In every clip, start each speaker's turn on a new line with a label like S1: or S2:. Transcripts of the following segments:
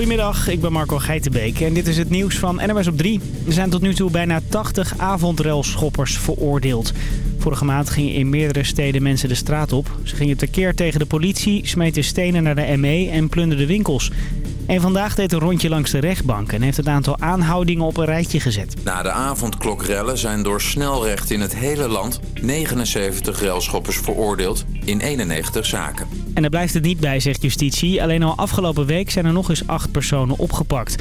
S1: Goedemiddag, ik ben Marco Geitenbeek en dit is het nieuws van NMS op 3. Er zijn tot nu toe bijna 80 avondrelschoppers veroordeeld. Vorige maand gingen in meerdere steden mensen de straat op. Ze gingen tekeer tegen de politie, smeten stenen naar de ME en plunderden winkels. En vandaag deed een rondje langs de rechtbank en heeft het aantal aanhoudingen op een rijtje gezet.
S2: Na de avondklokrellen zijn door snelrecht in het hele land 79 relschoppers veroordeeld in 91 zaken.
S1: En daar blijft het niet bij, zegt justitie. Alleen al afgelopen week zijn er nog eens acht personen opgepakt.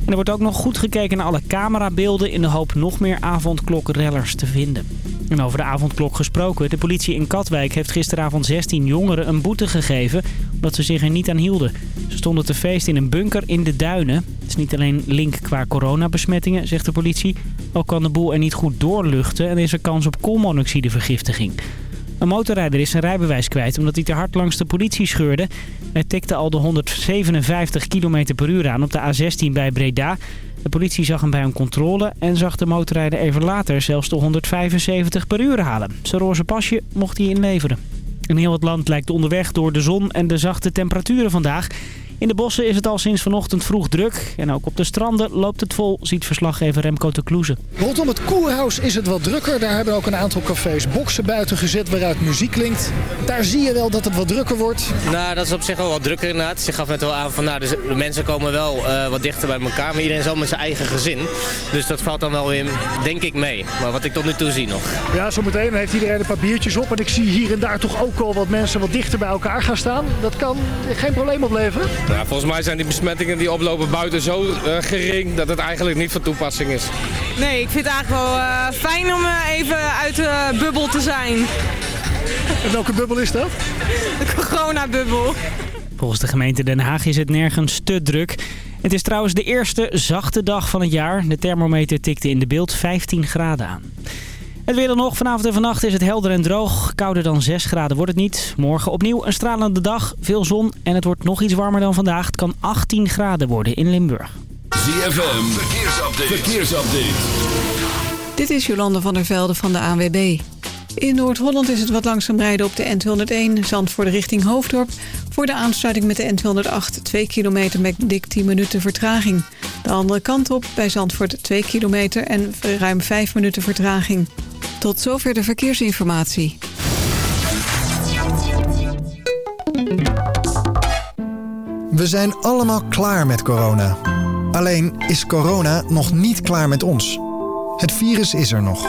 S1: En er wordt ook nog goed gekeken naar alle camerabeelden in de hoop nog meer avondklokrellers te vinden. En over de avondklok gesproken. De politie in Katwijk heeft gisteravond 16 jongeren een boete gegeven omdat ze zich er niet aan hielden. Ze stonden te feest in een bunker in de duinen. Het is niet alleen link qua coronabesmettingen, zegt de politie. Ook kan de boel er niet goed doorluchten en is er kans op koolmonoxidevergiftiging. Een motorrijder is zijn rijbewijs kwijt omdat hij te hard langs de politie scheurde. Hij tikte al de 157 km per uur aan op de A16 bij Breda. De politie zag hem bij een controle en zag de motorrijder even later zelfs de 175 per uur halen. Zijn roze pasje mocht hij inleveren. In heel het land lijkt onderweg door de zon en de zachte temperaturen vandaag. In de bossen is het al sinds vanochtend vroeg druk. En ook op de stranden loopt het vol, ziet verslaggever Remco te Kloeze.
S3: Rondom het Koerhuis is het wat drukker. Daar hebben ook een aantal cafés boksen buiten gezet waaruit muziek klinkt. Daar zie je wel dat het wat drukker wordt.
S4: Nou, dat is op zich wel wat drukker inderdaad. Je gaf net wel aan van nou, dus de mensen komen wel uh, wat dichter bij elkaar. Maar iedereen is al met zijn eigen gezin. Dus dat valt dan wel weer, denk ik, mee. Maar wat ik tot nu toe zie nog.
S3: Ja, zometeen heeft iedereen een paar biertjes op. En ik zie hier en daar toch ook al wat mensen wat dichter bij elkaar gaan staan. Dat kan geen probleem opleveren.
S5: Ja, volgens mij zijn die besmettingen die oplopen buiten zo uh, gering dat het eigenlijk niet van toepassing is.
S6: Nee, ik vind het eigenlijk wel uh, fijn om uh, even uit de bubbel te zijn.
S3: En welke bubbel is dat?
S6: De coronabubbel.
S1: Volgens de gemeente Den Haag is het nergens te druk. Het is trouwens de eerste zachte dag van het jaar. De thermometer tikte in de beeld 15 graden aan. Het weer dan nog. Vanavond en vannacht is het helder en droog. Kouder dan 6 graden wordt het niet. Morgen opnieuw een stralende dag, veel zon en het wordt nog iets warmer dan vandaag. Het kan 18 graden worden in Limburg.
S7: ZFM, verkeersupdate. verkeersupdate.
S8: Dit is Jolande van der Velde van de ANWB. In Noord-Holland is het wat langzaam rijden op de N201 Zandvoort richting Hoofddorp. Voor de aansluiting met de N208 2 kilometer met dik 10 minuten vertraging. De andere kant op bij Zandvoort 2 kilometer en ruim 5 minuten vertraging. Tot zover de verkeersinformatie.
S9: We zijn allemaal klaar met corona. Alleen is corona nog niet klaar met ons. Het virus is er nog.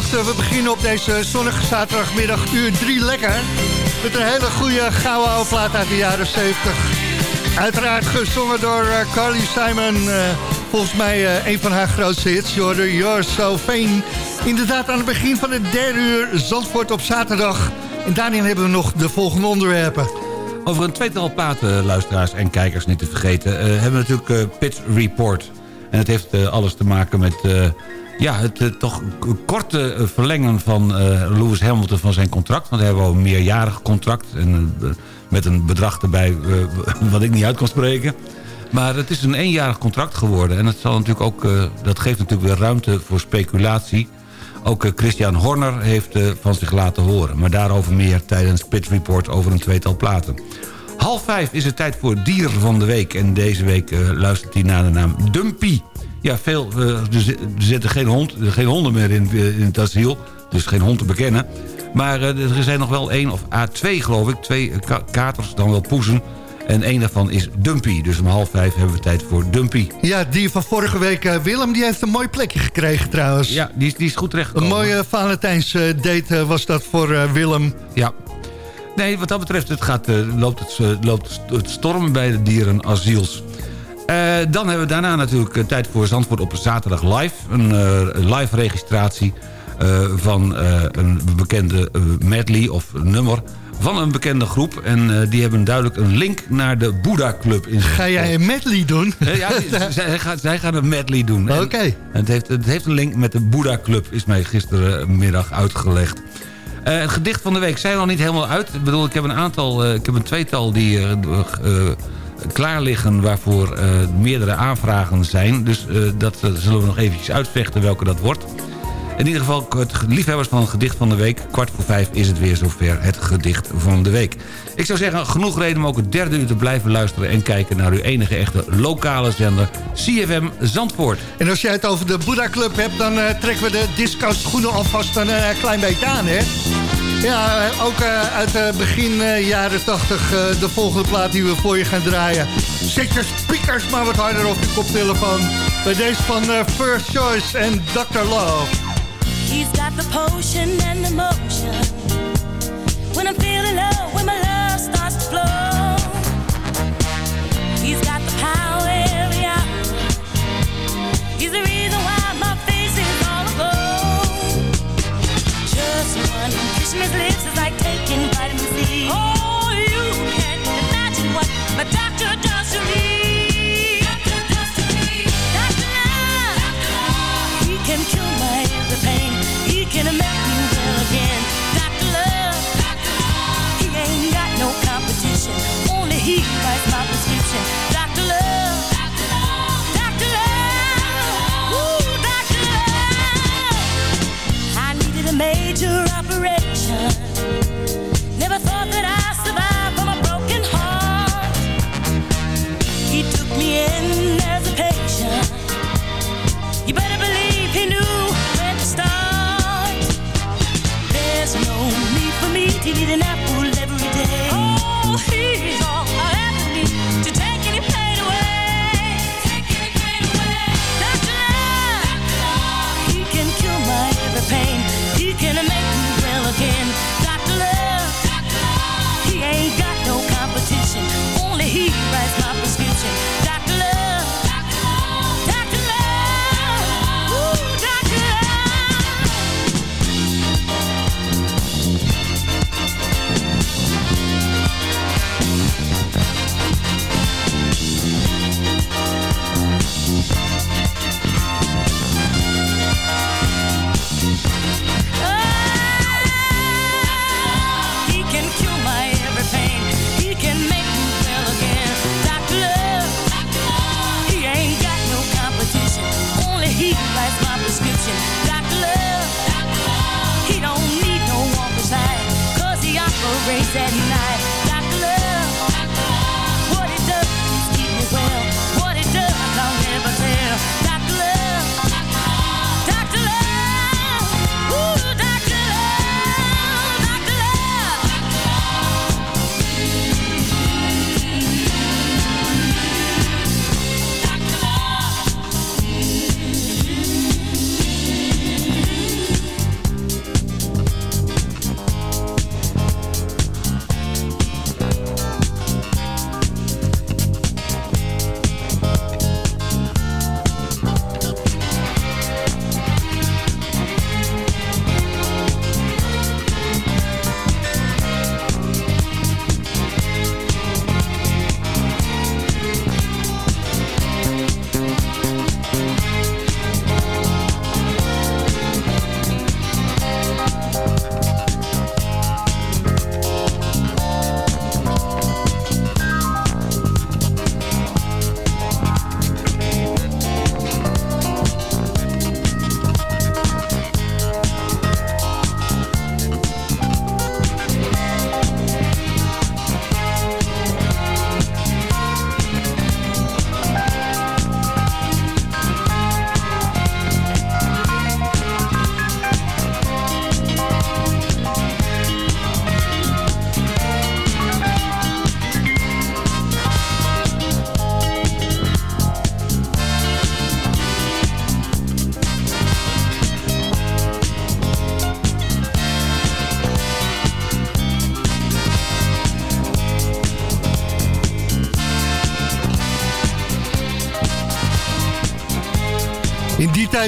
S10: Dachten we beginnen op deze zonnige zaterdagmiddag uur 3 lekker. Met een hele goede gouden oude plaat uit de jaren 70. Uiteraard gezongen door eh, Carly Simon. eh, volgens mij eh, een van haar grootste hits. You're, You're So Fame. Inderdaad aan het begin van het derde uur Zandvoort op zaterdag. En daarin hebben we nog de volgende onderwerpen.
S11: Over een tweetal platen, luisteraars en kijkers niet te vergeten... hebben we natuurlijk Pit Report. En het heeft alles te maken met... ja, het eh, toch korte eh, verlengen van eh, Lewis Hamilton van zijn contract. Want hij heeft wel een meerjarig contract. En, met een bedrag erbij wat ik niet uit kan spreken. Maar het is een eenjarig contract geworden. En het zal natuurlijk ook, dat geeft natuurlijk weer ruimte voor speculatie. Ook Christian Horner heeft van zich laten horen. Maar daarover meer tijdens Pit Report over een tweetal platen. Half vijf is het tijd voor Dier van de Week. En deze week luistert hij naar de naam Dumpy. Ja, veel, eh, er zi- zitten geen, hond, geen honden meer in, eh, in het asiel. Dus geen hond te bekennen. Maar eh, er zijn nog wel één of A2 geloof ik. Twee eh, ka- katers, dan wel poezen. En één daarvan is Dumpy. Dus om half vijf hebben we tijd voor Dumpy.
S10: Ja, die van vorige week, eh, Willem, die heeft een mooi plekje gekregen trouwens.
S11: Ja, die is, die is goed terecht
S10: Een mooie Valentijnsdate eh, was dat voor eh, Willem.
S11: Ja. Nee, wat dat betreft het gaat, eh, loopt, het, eh, loopt het storm bij de dierenasiels. Eh, dan hebben we daarna natuurlijk eh, tijd voor Zandvoort op zaterdag live. Een eh, live registratie van een bekende medley of nummer van een bekende groep. En die hebben duidelijk een link naar de Boeddha Club. In
S10: Ga jij een medley doen?
S11: Ja, zij, zij gaan, zij gaan een medley doen.
S10: Oké.
S11: Het heeft, het heeft een link met de Boeddha Club, is mij gisterenmiddag uitgelegd. Eh, het gedicht van de week zijn nog niet helemaal uit. Ik bedoel, ik heb een aantal, ik heb een tweetal die klaar liggen... waarvoor eh, meerdere aanvragen zijn. Dus eh, dat eh, zullen we nog eventjes uitvechten welke dat wordt. In ieder geval, liefhebbers van het gedicht van de week... kwart voor vijf is het weer zover het gedicht van de week. Ik zou zeggen, genoeg reden om ook het derde uur te blijven luisteren... en kijken naar uw enige echte lokale zender, CFM Zandvoort.
S10: En als jij het over de Buddha Club hebt, dan trekken we de disco schoenen alvast een klein beetje aan, hè? Ja, ook eh, uit eh, begin eh, jaren 80 eh, de volgende plaat die we voor je gaan draaien. Zet je speakers maar wat harder op je koptelefoon. Bij deze van First Choice en Dr. Love.
S12: He's got the potion and the motion. When I'm feeling low, when my love starts to flow. He's got the power hour. He's the one his lips is like taking vitamin C. Oh, you can't imagine what my doctor does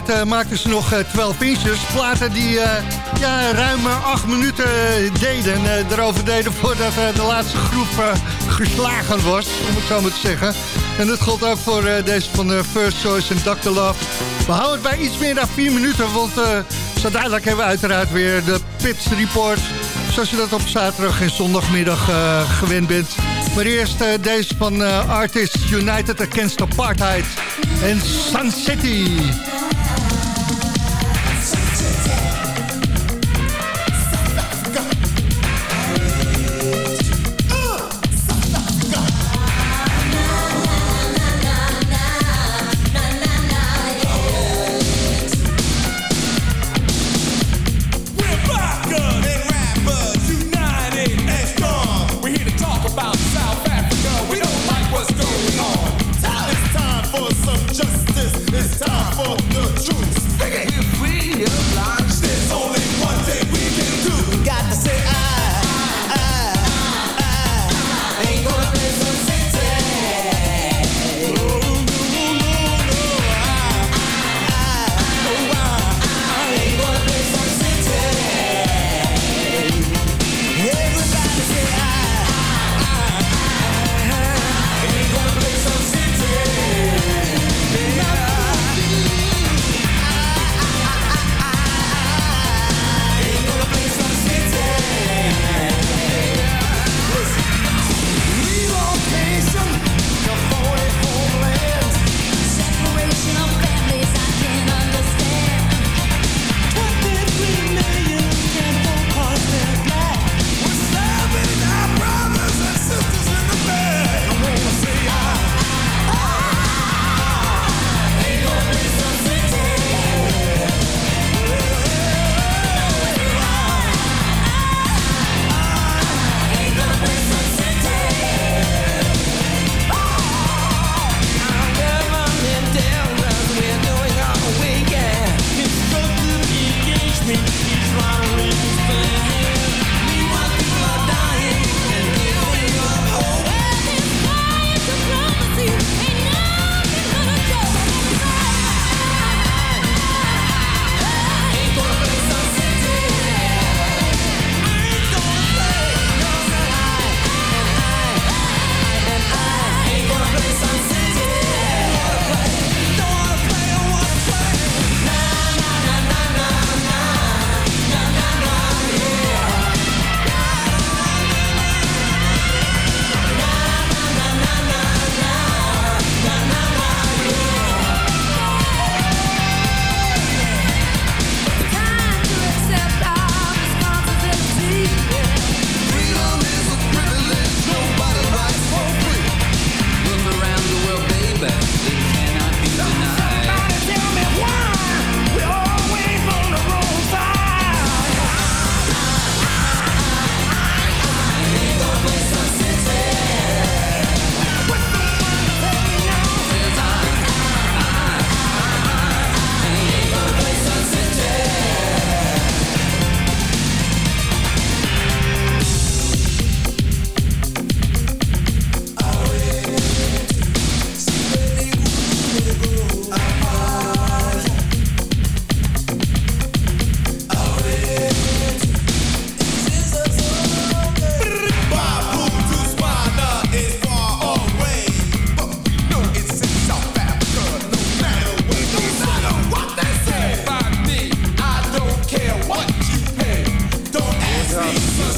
S13: tijd eh, maakten ze nog eh, 12 inches. Platen die eh, ja, ruim eh, acht minuten deden. eh, erover deden voordat eh, de laatste groep eh, geslagen was. Om het zo maar te zeggen. En dat gold ook voor eh, deze van de First Choice en Dr. Love. We houden het bij iets meer dan 4 minuten. Want eh, zo dadelijk hebben we uiteraard weer de Pits Report. Zoals je dat op zaterdag en zondagmiddag eh, gewend bent. Maar eerst eh, deze van eh, Artists United Against Apartheid. En Sun City.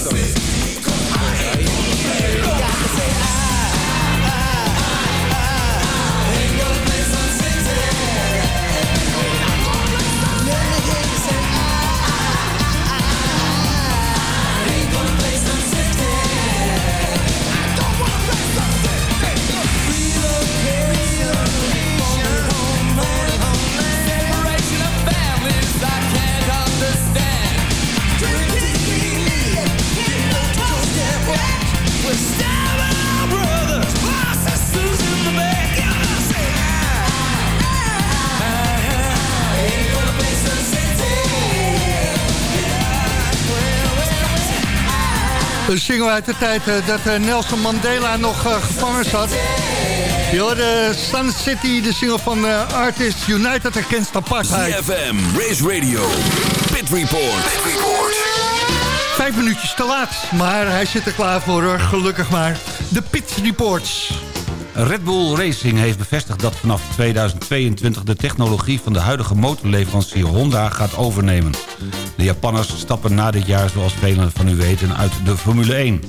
S10: something. Uit de tijd eh, dat eh, Nelson Mandela nog eh, gevangen zat. Je hoorde Sun City, de single van Artists United Against Apartheid.
S7: CFM, Race Radio, Pit Report.
S10: Vijf minuutjes te laat, maar hij zit er klaar voor hoor, gelukkig maar. De Pit Reports.
S11: Red Bull Racing heeft bevestigd dat vanaf 2022 de technologie van de huidige motorleverancier Honda gaat overnemen. De Japanners stappen na dit jaar, zoals velen van u weten, uit de Formule 1.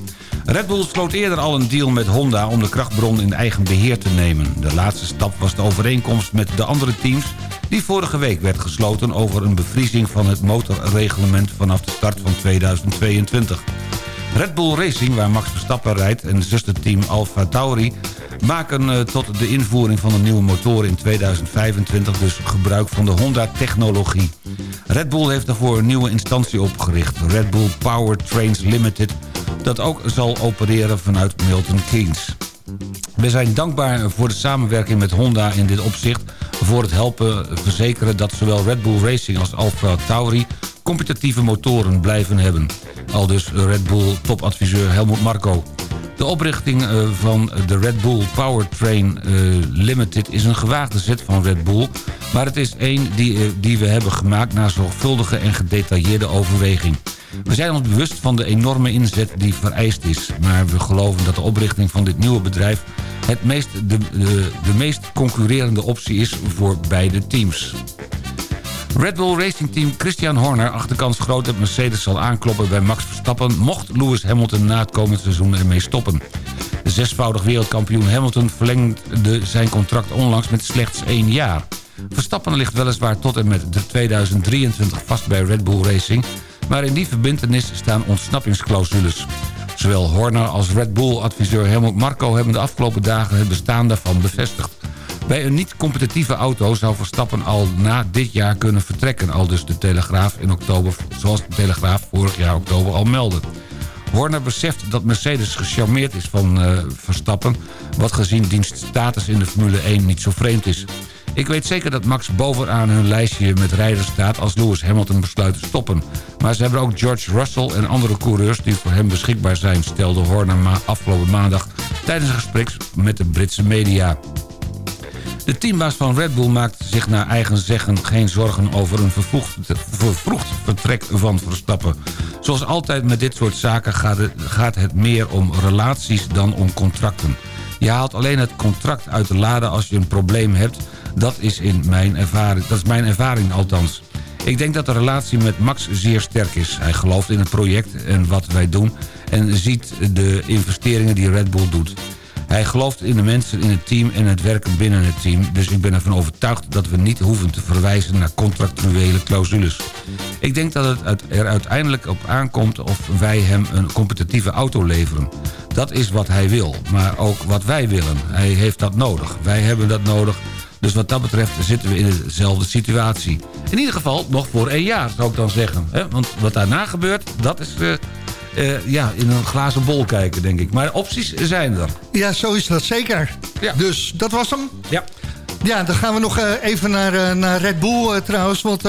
S11: Red Bull sloot eerder al een deal met Honda om de krachtbron in eigen beheer te nemen. De laatste stap was de overeenkomst met de andere teams die vorige week werd gesloten over een bevriezing van het motorreglement vanaf de start van 2022. Red Bull Racing, waar Max Verstappen rijdt... en zusterteam Alfa Tauri maken eh, tot de invoering van de nieuwe motoren in 2025... dus gebruik van de Honda-technologie. Red Bull heeft daarvoor een nieuwe instantie opgericht... Red Bull Powertrains Limited... dat ook zal opereren vanuit Milton Keynes. We zijn dankbaar voor de samenwerking met Honda in dit opzicht... voor het helpen verzekeren dat zowel Red Bull Racing als Alfa Tauri... competitieve motoren blijven hebben. Al dus Red Bull topadviseur Helmut Marko. De oprichting eh, van de Red Bull Powertrain eh, Limited is een gewaagde zet van Red Bull... maar het is één die, eh, die we hebben gemaakt na zorgvuldige en gedetailleerde overweging. We zijn ons bewust van de enorme inzet die vereist is... maar we geloven dat de oprichting van dit nieuwe bedrijf... Het meest, de, de meest concurrerende optie is voor beide teams. Red Bull Racing Team Christian Horner achterkans groot dat Mercedes zal aankloppen bij Max Verstappen... mocht Lewis Hamilton na het komend seizoen ermee stoppen. De zesvoudig wereldkampioen Hamilton verlengde zijn contract onlangs met slechts één jaar. Verstappen ligt weliswaar tot en met de 2023 vast bij Red Bull Racing... maar in die verbintenis staan ontsnappingsclausules. Zowel Horner als Red Bull-adviseur Helmut Marko hebben de afgelopen dagen het bestaan daarvan bevestigd. Bij een niet-competitieve auto zou Verstappen al na dit jaar kunnen vertrekken... al dus de Telegraaf in oktober, zoals de Telegraaf vorig jaar oktober al meldde. Horner beseft dat Mercedes gecharmeerd is van uh, Verstappen... wat gezien diens status in de Formule 1 niet zo vreemd is. Ik weet zeker dat Max bovenaan hun lijstje met rijders staat... als Lewis Hamilton besluit te stoppen. Maar ze hebben ook George Russell en andere coureurs... die voor hem beschikbaar zijn, stelde Horner ma afgelopen maandag... tijdens een gesprek met de Britse media. De teambaas van Red Bull maakt zich naar eigen zeggen geen zorgen over een vervroegd, vertrek van Verstappen. Zoals altijd met dit soort zaken gaat het, gaat het meer om relaties dan om contracten. Je haalt alleen het contract uit de lade als je een probleem hebt. Dat is, in mijn ervaring, dat is mijn ervaring althans. Ik denk dat de relatie met Max zeer sterk is. Hij gelooft in het project en wat wij doen... en ziet de investeringen die Red Bull doet. Hij gelooft in de mensen in het team en het werken binnen het team. Dus ik ben ervan overtuigd dat we niet hoeven te verwijzen naar contractuele clausules. Ik denk dat het er uiteindelijk op aankomt of wij hem een competitieve auto leveren. Dat is wat hij wil, maar ook wat wij willen. Hij heeft dat nodig. Wij hebben dat nodig. Dus wat dat betreft zitten we in dezelfde situatie. In ieder geval nog voor één jaar, zou ik dan zeggen. Want wat daarna gebeurt, dat is... Uh, uh, ja, in een glazen bol kijken, denk ik. Maar opties zijn er.
S10: Ja, zo is dat zeker.
S11: Ja.
S10: Dus dat was hem.
S11: Ja.
S10: Ja, dan gaan we nog uh, even naar, uh, naar Red Bull trouwens. Want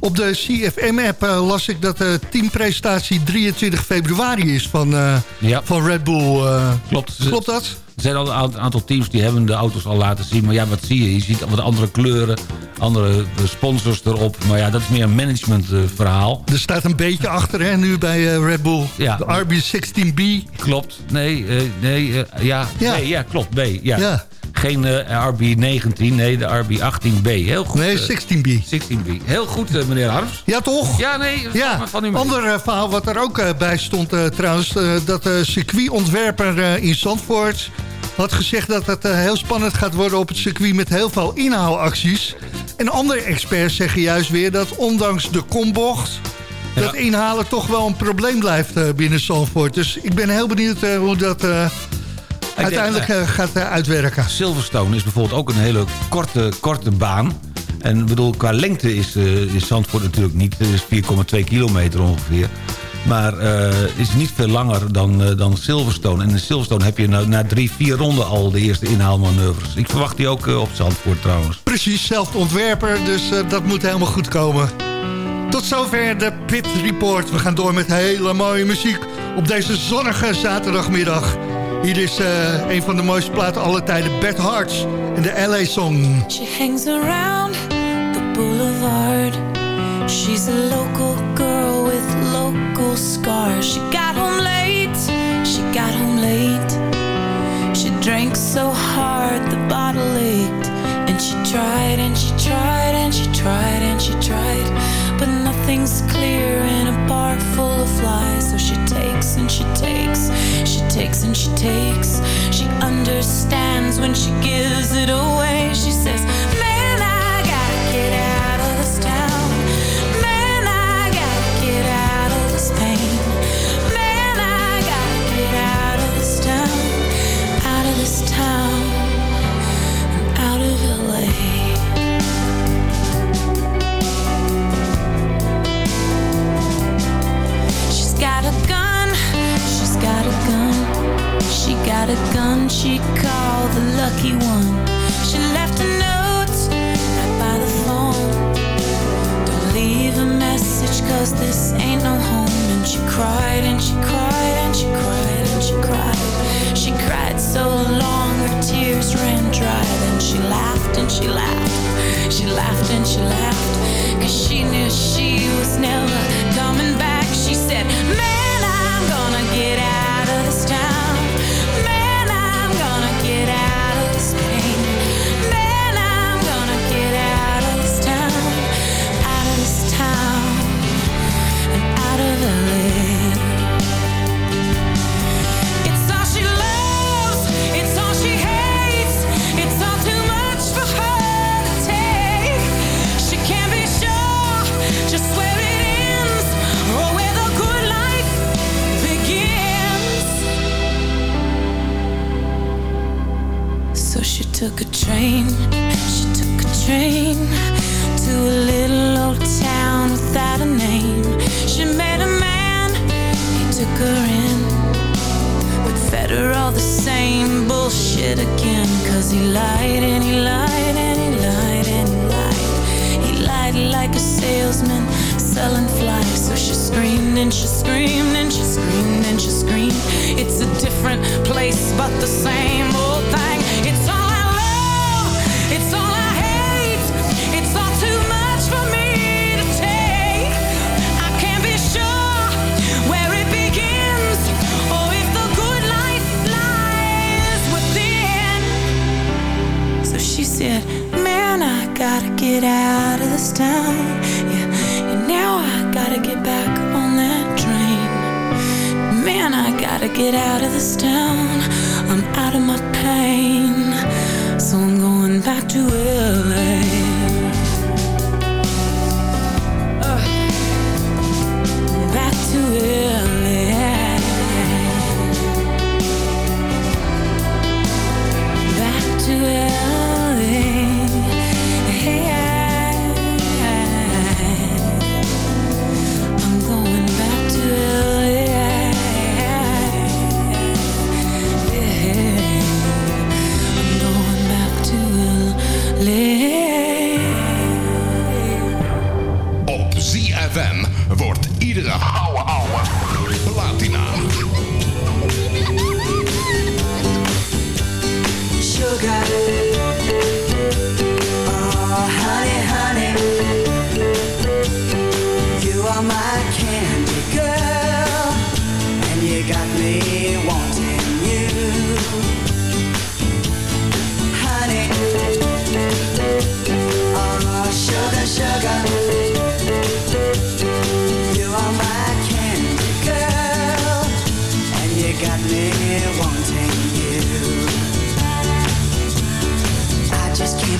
S10: op de CFM-app las ik dat de teampresentatie 23 februari is van,
S11: ja.
S10: van Red Bull.
S11: Klopt.
S10: Klopt dat?
S11: Er zijn al een aantal teams die hebben de auto's al laten zien. Maar ja, wat zie je? Je ziet wat andere kleuren, andere sponsors erop. Maar ja, dat is meer een managementverhaal.
S10: er staat een beetje achter hè, nu bij uh, Red Bull.
S11: Ja.
S10: De RB16B.
S11: Klopt. Nee, uh, nee, ja, ja. Nee, ja, klopt. B. Ja.
S10: ja.
S11: Geen RB19, nee, de RB18B. Heel goed.
S10: Nee, 16B.
S11: 16B. Heel goed, meneer Harms.
S10: Ja, toch?
S11: Ja, nee.
S10: Ja.
S11: Van u
S10: Ander verhaal wat er ook bij stond trouwens... dat de circuitontwerper in Zandvoort had gezegd dat het heel spannend gaat worden op het circuit met heel veel inhaalacties. En andere experts zeggen juist weer dat ondanks de kombocht... Ja. dat inhalen toch wel een probleem blijft binnen Zandvoort. Dus ik ben heel benieuwd hoe dat uiteindelijk denk, gaat uitwerken.
S11: Silverstone is bijvoorbeeld ook een hele korte, korte baan. En bedoel, qua lengte is, is Zandvoort natuurlijk niet. Het is 4,2 kilometer ongeveer. Maar uh, is niet veel langer dan, uh, dan Silverstone. En in Silverstone heb je na, na, drie, vier ronden al de eerste inhaalmanoeuvres. Ik verwacht die ook uh, op Zandvoort trouwens.
S10: Precies, zelf ontwerper, dus dat moet helemaal goed komen. Tot zover de Pit Report. We gaan door met hele mooie muziek. op deze zonnige zaterdagmiddag. Hier is eh, een van de mooiste platen aller tijden, Beth Harts en de LA Song.
S14: She hangs around the boulevard. She's a local girl with local scars. She got home late, she got home late. She drank so hard the bottle ached. And she tried and she tried and she tried and she tried. But nothing's clear in a bar full of flies. So she takes and she takes, she takes and she takes. She understands when she gives it away. She says, got a gun she called the lucky one. She left a note right by the phone. Don't leave a message cause this ain't no home. And she cried and she cried and she cried and she cried. She cried so long her tears ran dry. Then she laughed and she laughed. She laughed and she laughed. Cause she knew she was never coming back. She said, Man, I'm gonna get out of this town.
S15: ZFM wordt iedere ouwe ouwe platina.
S16: Sugar.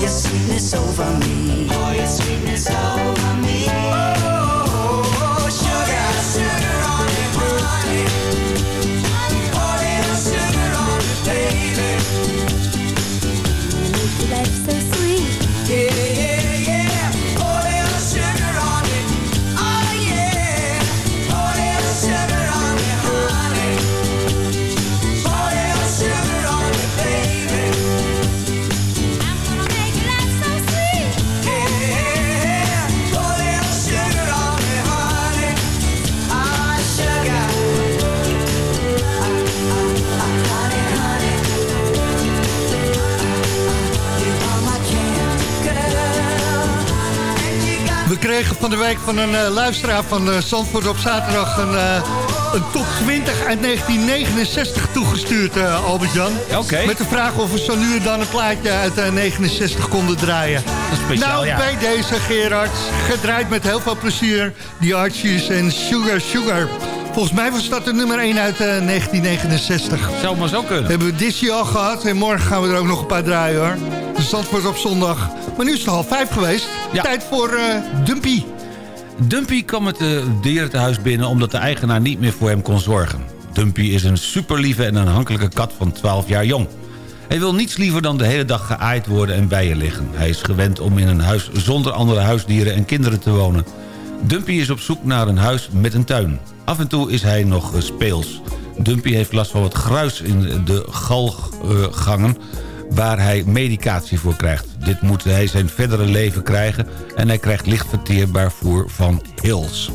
S17: Your sweetness over me. Pour your sweetness over me.
S10: Van de week van een eh, luisteraar van eh, Zandvoort op zaterdag een, eh, een top 20 uit 1969 toegestuurd, Albert-Jan.
S11: Oké.
S10: Met de vraag of we zo nu en dan een plaatje uit eh, 69 konden draaien.
S11: speciaal,
S10: nou,
S11: ja.
S10: bij deze Gerard, gedraaid met heel veel plezier, die Archies en Sugar Sugar. Volgens mij was dat de nummer 1 uit eh, 1969.
S11: Zou maar zo kunnen.
S10: Hebben we Dizzy al gehad en morgen gaan we er ook nog een paar draaien hoor. De Zandvoort op zondag. Maar nu is het half vijf geweest. Tijd voor eh, Dumpy.
S11: Dumpy kwam het uh, dierentehuis binnen omdat de eigenaar niet meer voor hem kon zorgen. Dumpy is een superlieve en aanhankelijke kat van 12 jaar jong. Hij wil niets liever dan de hele dag geaaid worden en bij je liggen. Hij is gewend om in een huis zonder andere huisdieren en kinderen te wonen. Dumpy is op zoek naar een huis met een tuin. Af en toe is hij nog eh, speels. Dumpy heeft last van wat gruis in de galgangen waar hij medicatie voor krijgt. Dit moet hij zijn verdere leven krijgen... en hij krijgt licht verteerbaar voer van Hills.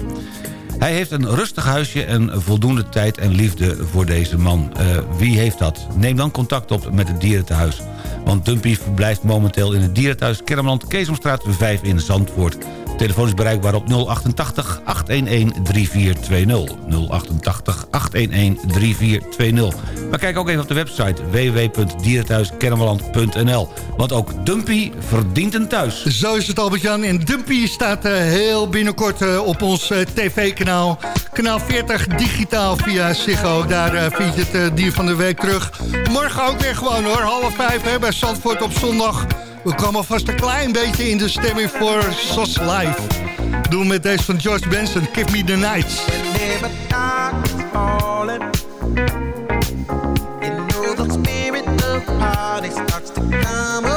S11: Hij heeft een rustig huisje en voldoende tijd en liefde voor deze man. Uh, wie heeft dat? Neem dan contact op met het dierentehuis. Want Dumpy verblijft momenteel in het dierentehuis Kermeland... Keesomstraat 5 in Zandvoort. Telefoon is bereikbaar op 088 811 3420. 088 811 3420. Maar kijk ook even op de website www.dierenthuiskennemerland.nl. Want ook Dumpy verdient een thuis.
S10: Zo is het Albert-Jan. En Dumpy staat uh, heel binnenkort uh, op ons uh, tv-kanaal. Kanaal 40 digitaal via Ziggo. Daar vind je het dier van de week terug. Morgen ook weer gewoon hoor. Half vijf bij Zandvoort op zondag. We komen alvast een klein beetje in de stemming voor SOS Live. Doen met deze van George Benson, Give Me The Nights.
S17: party starts to come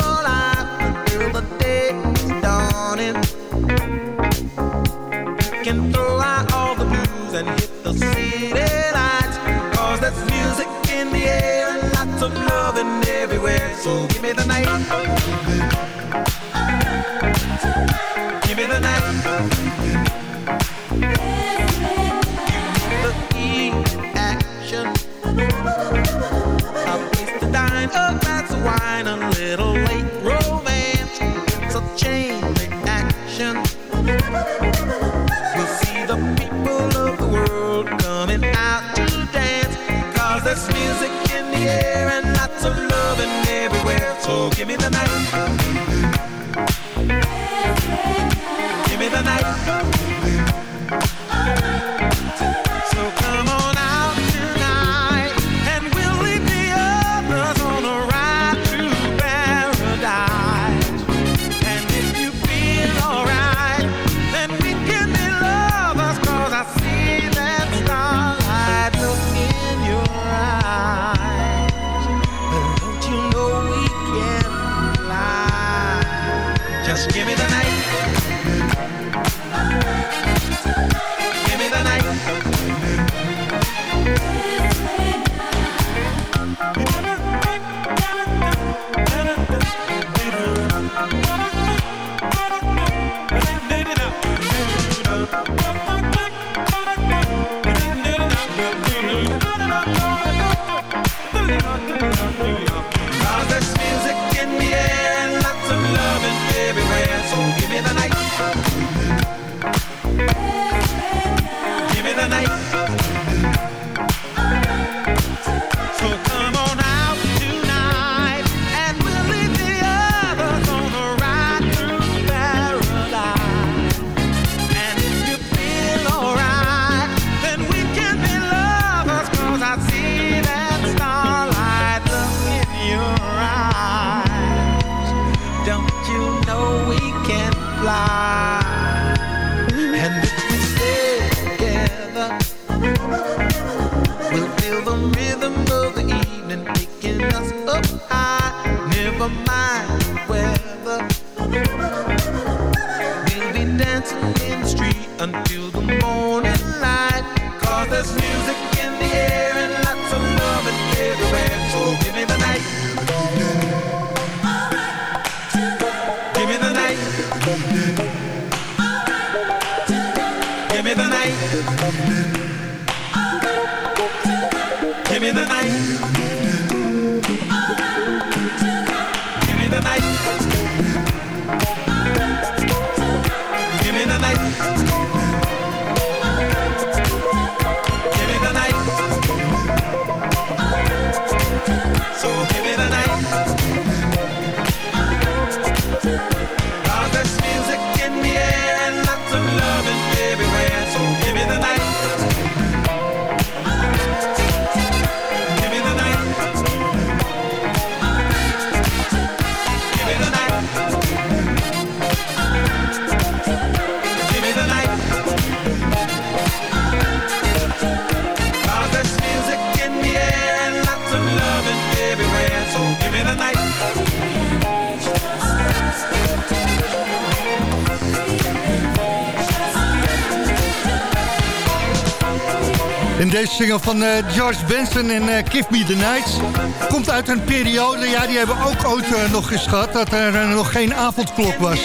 S10: deze single van eh, George Benson en eh, Give Me The Night komt uit een periode, ja die hebben ook ooit eh, nog eens gehad, dat er eh, nog geen avondklok was.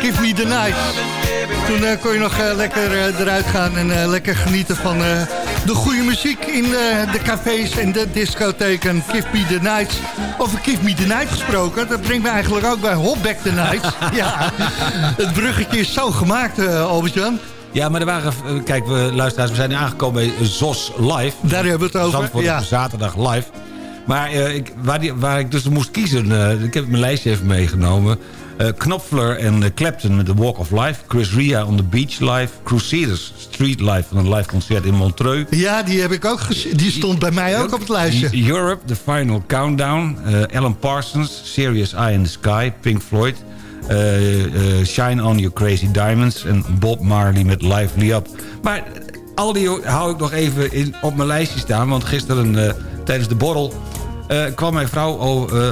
S10: Give Me The Night. Toen eh, kon je nog eh, lekker eh, eruit gaan en eh, lekker genieten van eh, de goede muziek in eh, de cafés en de discotheken. Give Me The Night. Over Give Me The Night gesproken, dat brengt me eigenlijk ook bij Hopback The Night. ja, het bruggetje is zo gemaakt, eh Albert-Jan.
S11: Ja, maar er waren... eh, Kijk, we, luisteraars, we zijn nu aangekomen bij ZOS Live.
S10: Daar hebben we het over,
S11: Zandvoort
S10: ja.
S11: zaterdag live. Maar eh, ik, waar, die, waar ik dus moest kiezen... eh, ik heb mijn lijstje even meegenomen. Knopfler en Clapton met The Walk of Life. Chris Ria on the Beach live. Crusaders Street Live van een live concert in Montreux.
S10: Ja, die heb ik ook gezien. Die stond bij mij ook op het lijstje.
S11: Europe, The Final Countdown. Alan Parsons, Serious Eye in the Sky. Pink Floyd. Eh, eh, Shine On Your Crazy Diamonds. En Bob Marley met Lively Up. Maar al die hou ik nog even in, op mijn lijstje staan. Want gisteren eh, tijdens de borrel... kwam mijn vrouw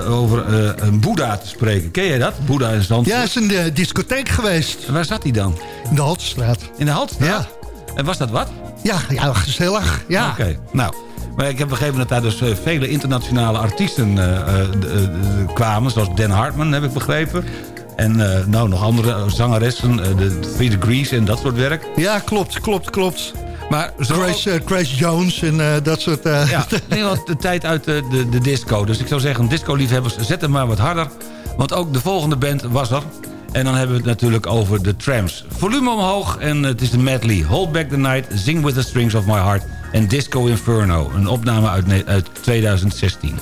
S11: over eh, een Boeddha te spreken. Ken je dat? Boeddha in Zandvoort.
S10: Ja, is een discotheek geweest.
S11: En waar zat hij dan?
S10: In de Haltestraat.
S11: In de Haltestraat?
S10: Ja.
S11: En was dat wat?
S10: Ja, ja gezellig. Ja.
S11: Oké, nou. Maar ik heb begrepen dat daar dus vele internationale artiesten kwamen. Zoals Dan Hartman, heb ik begrepen. En eh, nou, nog andere zangeressen. eh, de Three Degrees en dat soort werk.
S10: Ja, klopt, klopt, klopt.
S11: Maar zo...
S10: Eh, Grace Jones en eh, dat soort... eh,
S11: Ja, nee, want de tijd uit de, de, de disco. Dus ik zou zeggen, disco-liefhebbers, zet hem maar wat harder. Want ook de volgende band was er. En dan hebben we het natuurlijk over de Trams. Volume omhoog en het is de medley. Hold Back the Night, Sing With The Strings of My Heart... en Disco Inferno. Een opname uit, uit 2016.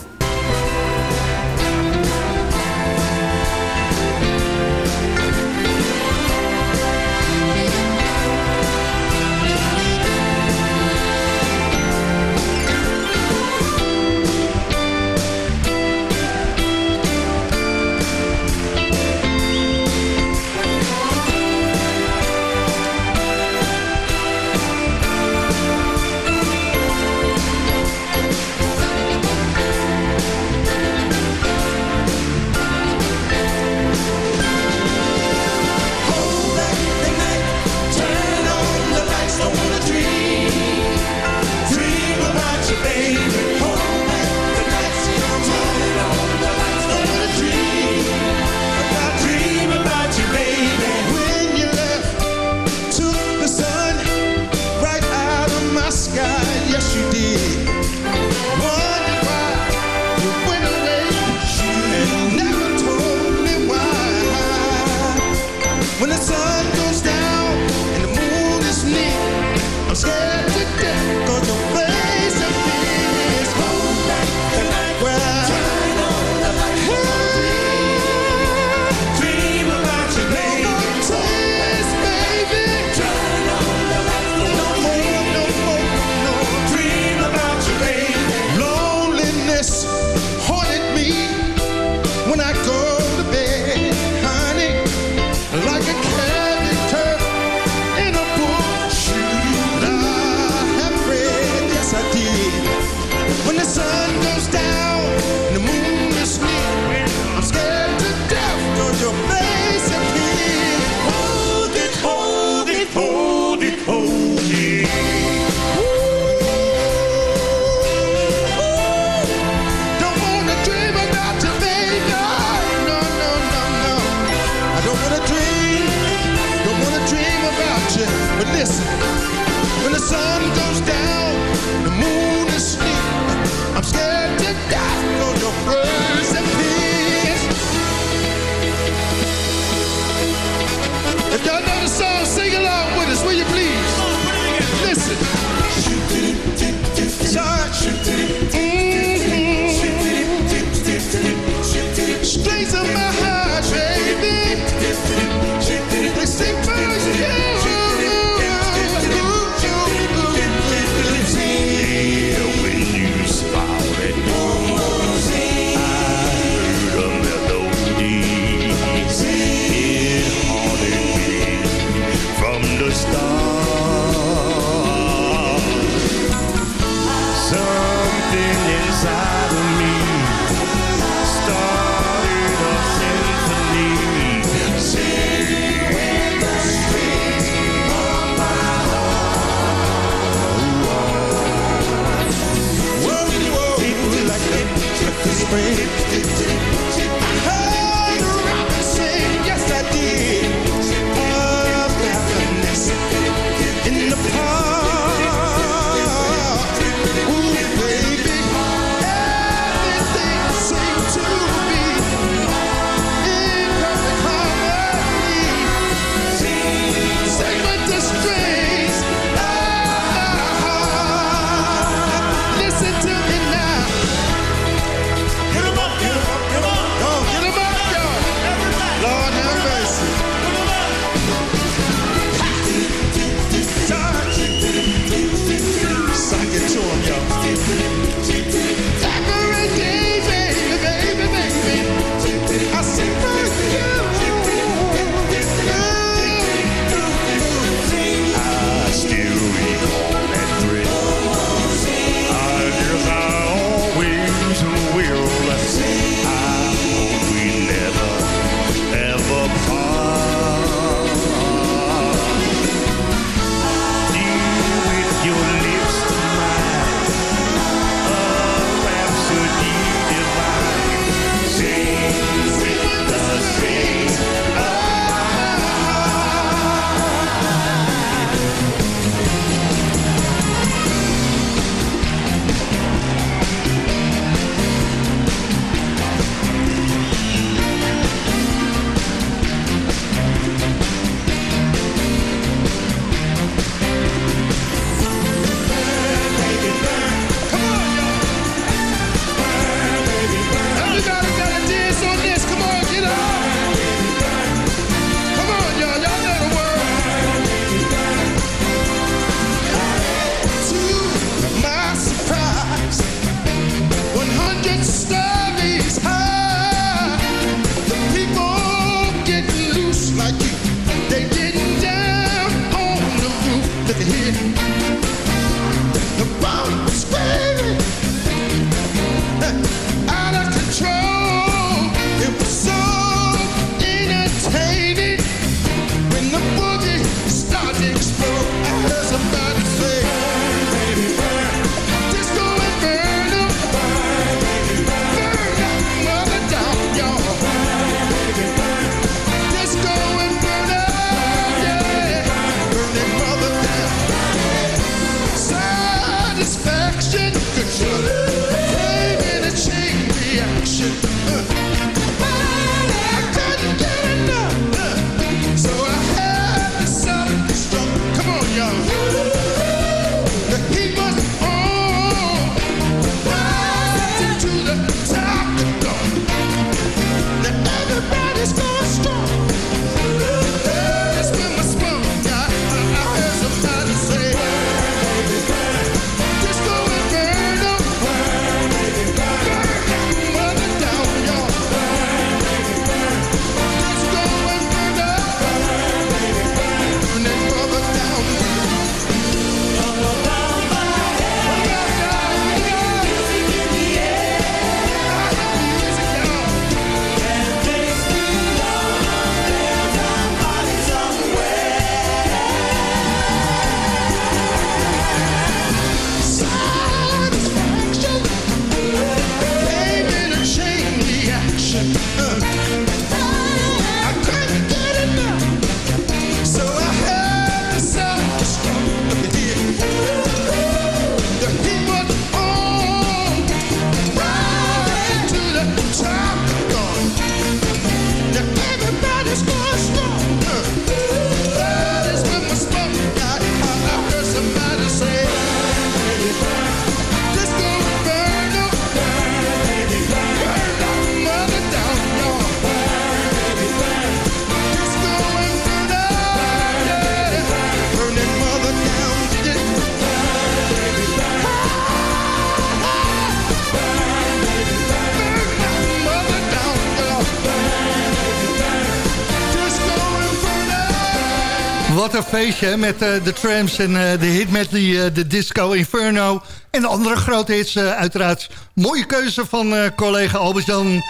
S10: Feestje met eh, de trams en eh, de hit met die, eh, de Disco Inferno. En de andere grote hits uiteraard. Mooie keuze van collega Albert-Jan.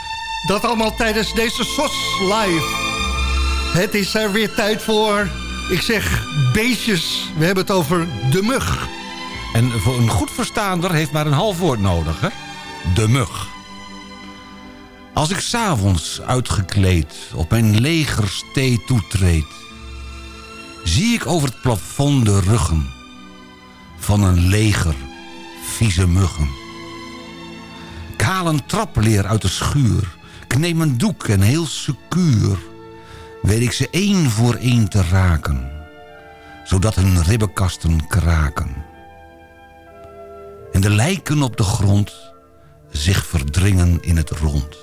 S10: Dat allemaal tijdens deze SOS Live. Het is er weer tijd voor, ik zeg beestjes. We hebben het over de mug.
S11: En voor een goed verstaander heeft maar een half woord nodig, hè? De mug. Als ik s'avonds uitgekleed op mijn legerstee toetreed... zie ik over het plafond de ruggen van een leger vieze muggen. Ik haal een trapleer uit de schuur, ik neem een doek en heel secuur... weet ik ze één voor één te raken, zodat hun ribbenkasten kraken. En de lijken op de grond zich verdringen in het rond.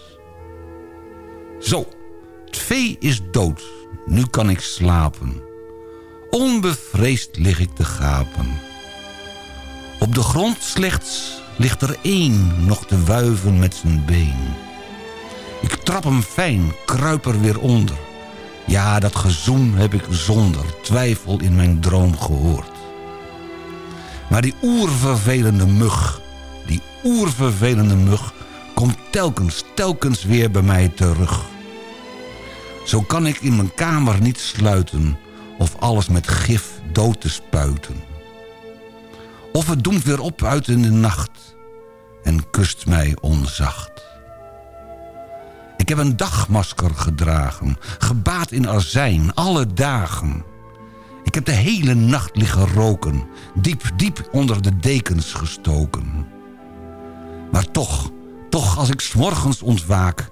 S11: Zo, het vee is dood, nu kan ik slapen. Onbevreesd lig ik te gapen. Op de grond slechts ligt er één nog te wuiven met zijn been. Ik trap hem fijn, kruip er weer onder. Ja, dat gezoem heb ik zonder twijfel in mijn droom gehoord. Maar die oervervelende mug, die oervervelende mug... komt telkens, telkens weer bij mij terug. Zo kan ik in mijn kamer niet sluiten... of alles met gif dood te spuiten. Of het doemt weer op uit in de nacht... en kust mij onzacht. Ik heb een dagmasker gedragen, gebaat in azijn, alle dagen. Ik heb de hele nacht liggen roken, diep, diep onder de dekens gestoken. Maar toch, toch als ik s'morgens ontwaak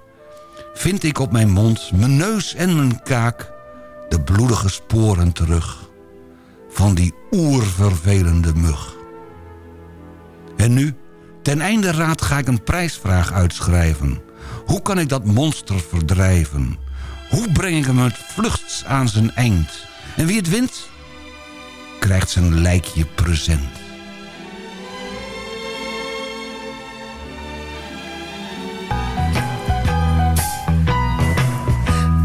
S11: vind ik op mijn mond, mijn neus en mijn kaak... de bloedige sporen terug van die oervervelende mug. En nu, ten einde raad ga ik een prijsvraag uitschrijven. Hoe kan ik dat monster verdrijven? Hoe breng ik hem het vluchts aan zijn eind? En wie het wint, krijgt zijn lijkje present.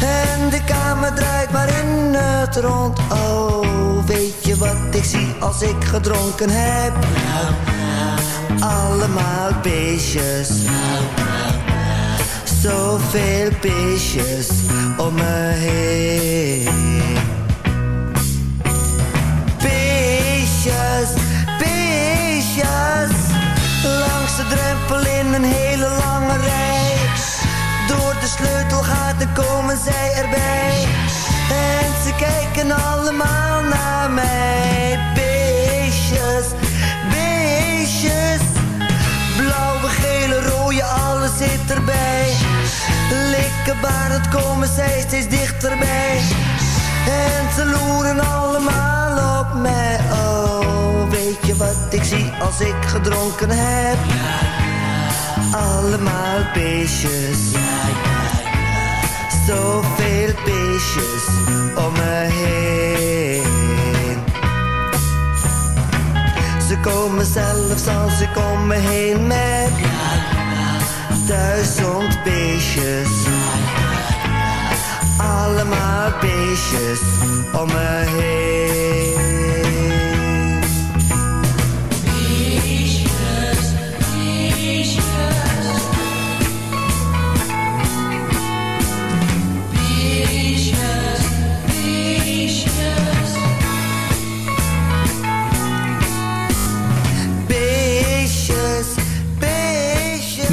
S18: En de kamer draait maar in het rond. Oh, weet je wat ik zie als ik gedronken heb? Allemaal beestjes. Zoveel beestjes om me heen. Beestjes, beestjes. Langs de drempel in een hele lange rij. Door de sleutelgaten komen zij erbij. En ze kijken allemaal naar mij. Beestjes, beestjes. Blauwe, gele, rode, alles zit erbij. Likkenbarend komen zij steeds dichterbij. En ze loeren allemaal op mij. Oh, weet je wat ik zie als ik gedronken heb? Allemaal beestjes. Zoveel beestjes om me heen. Ze komen zelfs als om me heen met duizend beestjes. Allemaal beestjes om me heen.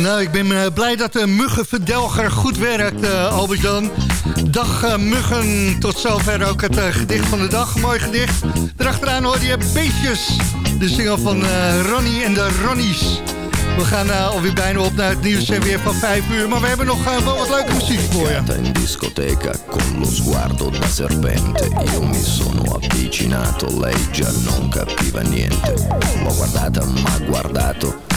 S10: Nou, ik ben eh, blij dat de muggenverdelger goed werkt, eh Albert-Jan. Dag eh, muggen, tot zover ook het eh, gedicht van de dag. Mooi gedicht. Daarachteraan hoor je Beestjes, de single van eh, Ronnie en de Ronnies. We gaan eh, alweer bijna op naar het nieuws en weer van 5 uur. Maar we hebben nog eh, wel wat leuke muziek voor je.
S19: in discoteca con lo sguardo da serpente Io mi sono avvicinato, lei già non capiva niente L'ho guardata, ma guardato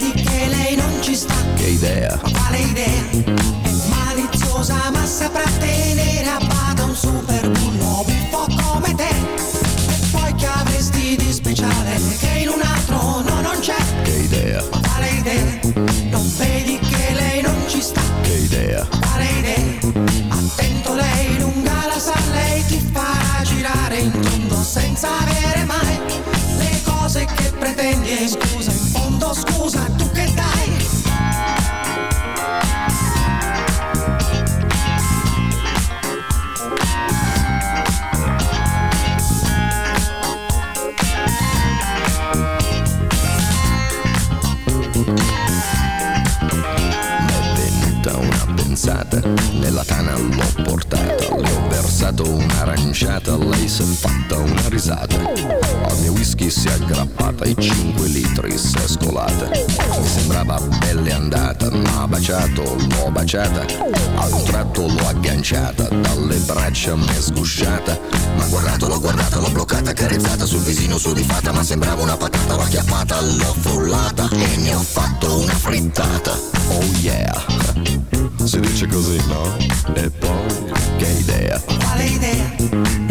S20: ci sta?
S19: che idea,
S20: Quale idea? Maliziosa ma saprà a bada un super bullo buffo come te. E poi che avresti di speciale che
S19: 45 litri scolata Mi sembrava pelle andata, ma baciato, l'ho baciata, a un tratto l'ho agganciata, dalle braccia m'è sgusciata, ma guardato, l'ho guardata, l'ho bloccata, carezzata sul visino sudifata, ma sembrava una patata, l'ho chiappata l'ho frullata e ne ho fatto una frittata. Oh yeah! Si dice così, no? E poi che idea?
S20: Quale idea?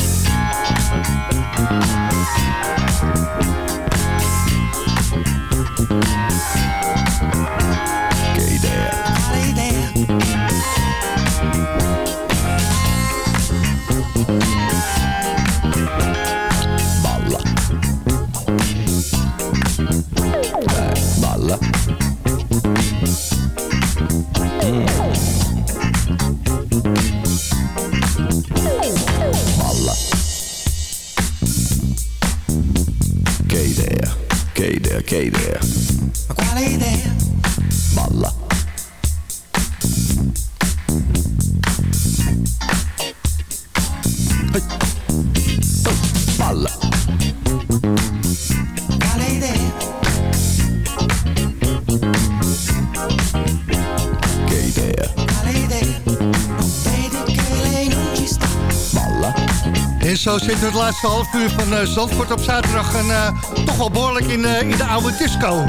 S19: Che
S10: Zit het laatste half uur van eh, Zandvoort op zaterdag en, eh, toch wel behoorlijk in, eh, de oude disco.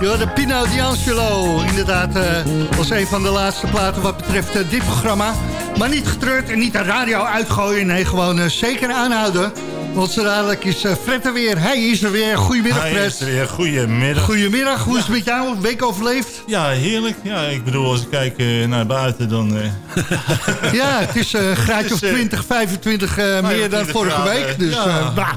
S10: Ja, de Pino D'Angelo, inderdaad, eh was een van de laatste platen wat betreft dit programma. Maar niet getreurd en niet de radio uitgooien, nee, gewoon zeker aanhouden. Want zo dadelijk is eh, Fred er weer. Hij is er weer. Goedemiddag,
S21: Hij
S10: Fred.
S21: is er weer. Goedemiddag.
S10: Goedemiddag, hoe is het met jou? Week overleefd?
S21: Ja, heerlijk. Ja, ik bedoel, als ik kijk eh, naar buiten, dan... eh,
S10: Ja, het is een graadje of
S21: Het is, eh,
S10: 20, 25 eh, meer dan
S21: 25
S10: vorige
S21: graden.
S10: week. Dus
S21: Ja.
S10: bah.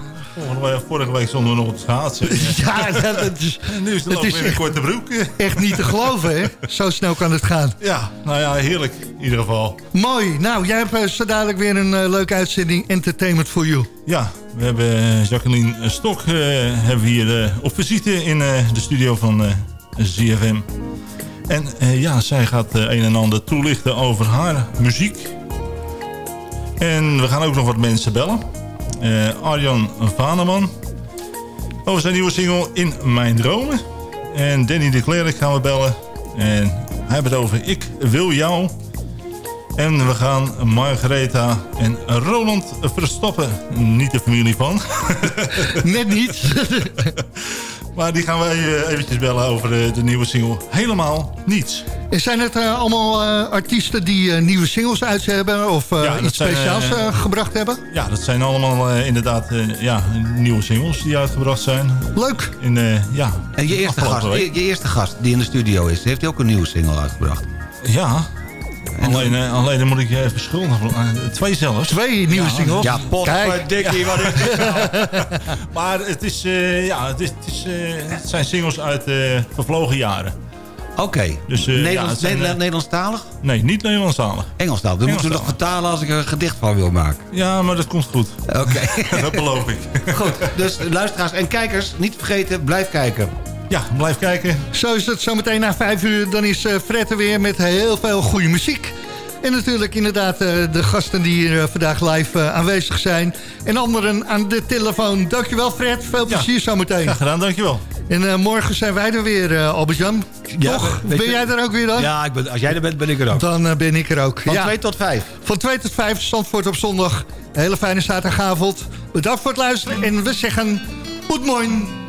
S21: vorige, week, stonden we nog op schaatsen.
S10: Ja, dat, is,
S21: En nu is het,
S10: het is
S21: weer een korte broek.
S10: echt niet te geloven, hè? Zo snel kan het gaan.
S21: Ja, nou ja, heerlijk in ieder geval.
S10: Mooi. Nou, jij hebt eh, zo dadelijk weer een eh, leuke uitzending Entertainment for You.
S21: Ja, we hebben eh, Jacqueline Stok hebben we hier op visite in de studio van ZFM. En ja, zij gaat een en ander toelichten over haar muziek. En we gaan ook nog wat mensen bellen. Arjan Vaneman. Over zijn nieuwe single In Mijn Dromen. En Danny de Klerk gaan we bellen. En hij heeft het over Ik wil jou. En we gaan Margaretha en Roland Verstoppen. Niet de familie van.
S10: Net niet.
S21: maar die gaan we even- eventjes bellen over de, de nieuwe single. Helemaal niets.
S10: Zijn het eh, allemaal eh, artiesten die eh, nieuwe singles uit hebben of eh,
S21: Ja,
S10: iets
S21: zijn,
S10: speciaals
S21: eh,
S10: eh, gebracht hebben?
S21: Ja, dat zijn allemaal eh, inderdaad eh, ja, nieuwe singles die uitgebracht zijn.
S10: Leuk.
S21: In, eh, ja,
S11: En je eerste, gast, je eerste gast die in de studio is, heeft hij ook een nieuwe single uitgebracht?
S21: Ja. Alleen, eh, alleen dan moet ik je even schuldig uh, Twee zelfs.
S10: Twee nieuwe
S21: ja,
S10: singles?
S11: Ja, potverdikkie, wat
S21: maar het, is, eh, ja, het, is, het, is, eh, het zijn singles uit eh, vervlogen jaren.
S11: Oké.
S21: Dus, eh, ja,
S11: Nederlands,
S21: zijn, eh,
S11: Nederland- Nederlandstalig?
S21: Nee, niet Nederlandstalig.
S11: Engelstalig. Dan moeten we nog vertalen als ik er een gedicht van wil maken.
S21: Ja, maar dat komt goed.
S11: Oké.
S21: dat beloof ik.
S11: Goed, dus luisteraars en kijkers, niet vergeten, blijf kijken.
S21: Ja, blijf kijken.
S10: Zo is het zometeen na vijf uur. Dan is eh, Fred er weer met heel veel goede muziek. En natuurlijk inderdaad eh, de gasten die hier eh, vandaag live aanwezig zijn. En anderen aan de telefoon. Dankjewel Fred, veel plezier zometeen.
S21: Graag gedaan, dankjewel.
S10: En morgen zijn wij er weer, eh Albert-Jan. Toch?
S11: weet
S10: Ben
S11: je-
S10: jij er ook weer dan?
S11: Ja, ik ben, als jij er bent, ben ik er ook.
S10: Dan ben ik er ook.
S11: Van
S10: ja.
S11: 2 tot 5.
S10: Van 2 tot 5, Zandvoort op zondag. Een hele fijne zaterdagavond. Bedankt voor het luisteren. En we zeggen goed morgen.